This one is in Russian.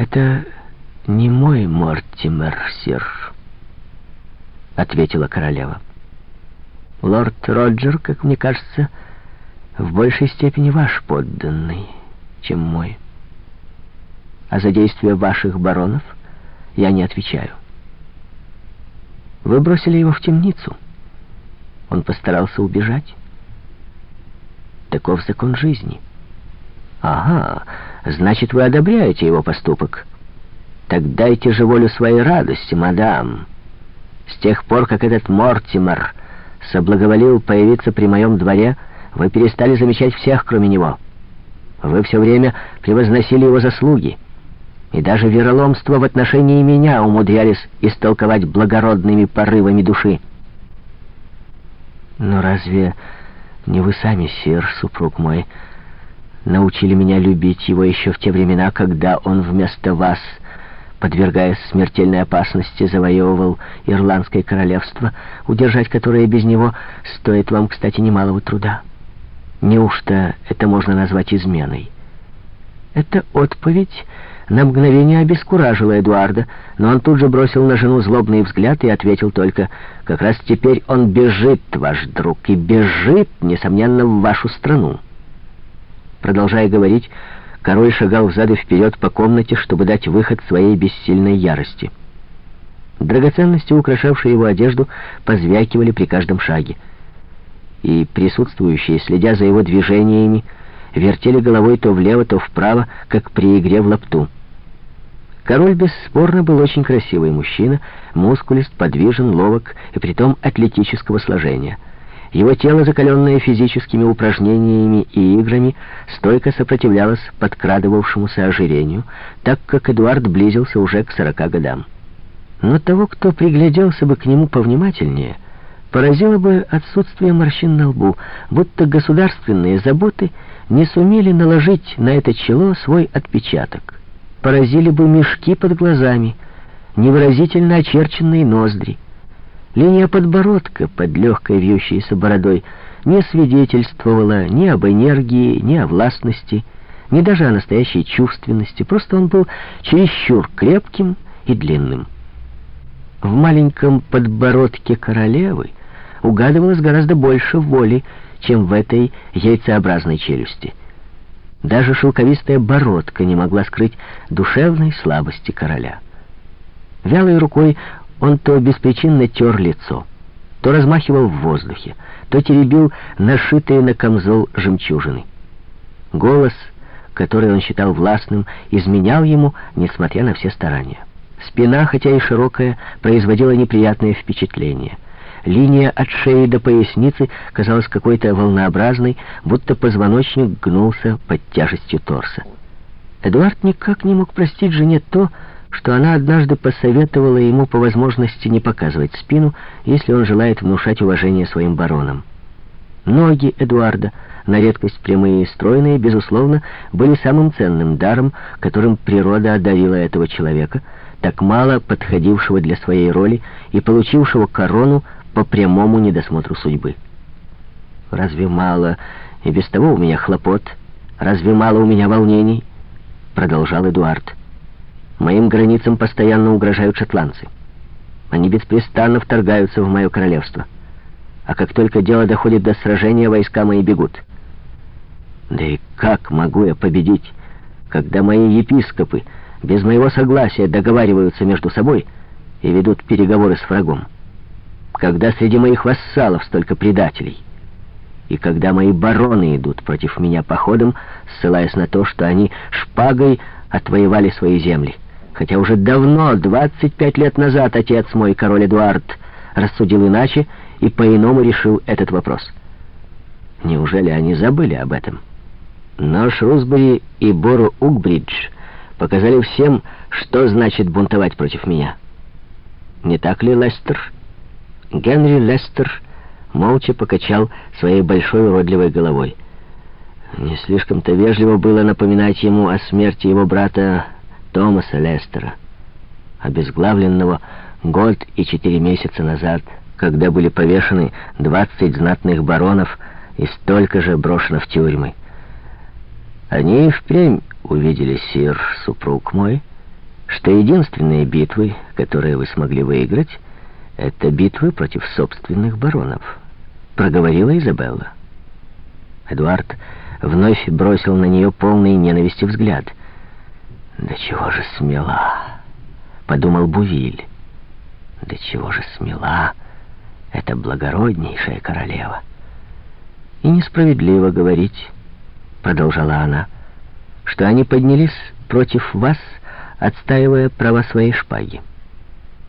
«Это не мой Мортимер, сир», — ответила королева. «Лорд Роджер, как мне кажется, в большей степени ваш подданный, чем мой. А за действия ваших баронов я не отвечаю. Вы бросили его в темницу. Он постарался убежать. Таков закон жизни». «Ага, значит, вы одобряете его поступок. Так дайте же волю своей радости, мадам. С тех пор, как этот Мортимер соблаговолил появиться при моем дворе, вы перестали замечать всех, кроме него. Вы все время превозносили его заслуги, и даже вероломство в отношении меня умудрялись истолковать благородными порывами души. Но разве не вы сами, сир, супруг мой, — научили меня любить его еще в те времена, когда он вместо вас, подвергаясь смертельной опасности, завоевывал Ирландское королевство, удержать которое без него стоит вам, кстати, немалого труда. Неужто это можно назвать изменой? Эта отповедь на мгновение обескуражила Эдуарда, но он тут же бросил на жену злобный взгляд и ответил только, «Как раз теперь он бежит, ваш друг, и бежит, несомненно, в вашу страну». Продолжая говорить, король шагал взад и вперед по комнате, чтобы дать выход своей бессильной ярости. Драгоценности, украшавшие его одежду, позвякивали при каждом шаге. И присутствующие, следя за его движениями, вертели головой то влево, то вправо, как при игре в лапту. Король бесспорно был очень красивый мужчина, мускулист, подвижен, ловок и притом атлетического сложения — его тело, закаленное физическими упражнениями и играми, стойко сопротивлялось подкрадывавшемуся ожирению, так как Эдуард близился уже к сорока годам. Но того, кто пригляделся бы к нему повнимательнее, поразило бы отсутствие морщин на лбу, будто государственные заботы не сумели наложить на это чело свой отпечаток. Поразили бы мешки под глазами, невыразительно очерченные ноздри, Линия подбородка под легкой вьющейся бородой не свидетельствовала ни об энергии, ни о властности, ни даже о настоящей чувственности. Просто он был чересчур крепким и длинным. В маленьком подбородке королевы угадывалось гораздо больше воли, чем в этой яйцеобразной челюсти. Даже шелковистая бородка не могла скрыть душевной слабости короля. Вялой рукой он то беспричинно тер лицо, то размахивал в воздухе, то теребил нашитые на камзол жемчужины. Голос, который он считал властным, изменял ему, несмотря на все старания. Спина, хотя и широкая, производила неприятное впечатление. Линия от шеи до поясницы казалась какой-то волнообразной, будто позвоночник гнулся под тяжестью торса. Эдуард никак не мог простить жене то, что она однажды посоветовала ему по возможности не показывать спину, если он желает внушать уважение своим баронам. Ноги Эдуарда, на редкость прямые и стройные, безусловно, были самым ценным даром, которым природа одарила этого человека, так мало подходившего для своей роли и получившего корону по прямому недосмотру судьбы. «Разве мало и без того у меня хлопот? Разве мало у меня волнений?» — продолжал Эдуард. Моим границам постоянно угрожают шотландцы. Они беспрестанно вторгаются в мое королевство. А как только дело доходит до сражения, войска мои бегут. Да и как могу я победить, когда мои епископы без моего согласия договариваются между собой и ведут переговоры с врагом? Когда среди моих вассалов столько предателей? И когда мои бароны идут против меня походом, ссылаясь на то, что они шпагой отвоевали свои земли? Хотя уже давно, 25 лет назад, отец мой, король Эдуард, рассудил иначе и по-иному решил этот вопрос. Неужели они забыли об этом? Но Шрусбери и Бору Угбридж показали всем, что значит бунтовать против меня. Не так ли, Лестер? Генри Лестер молча покачал своей большой уродливой головой. Не слишком-то вежливо было напоминать ему о смерти его брата Томаса Лестера, обезглавленного год и четыре месяца назад, когда были повешены двадцать знатных баронов и столько же брошено в тюрьмы. Они и впрямь увидели, сир, супруг мой, что единственные битвы, которые вы смогли выиграть, это битвы против собственных баронов, проговорила Изабелла. Эдуард вновь бросил на нее полный ненависти взгляд. «Да чего же смела!» — подумал Бувиль. «Да чего же смела эта благороднейшая королева!» «И несправедливо говорить», — продолжала она, — «что они поднялись против вас, отстаивая права своей шпаги.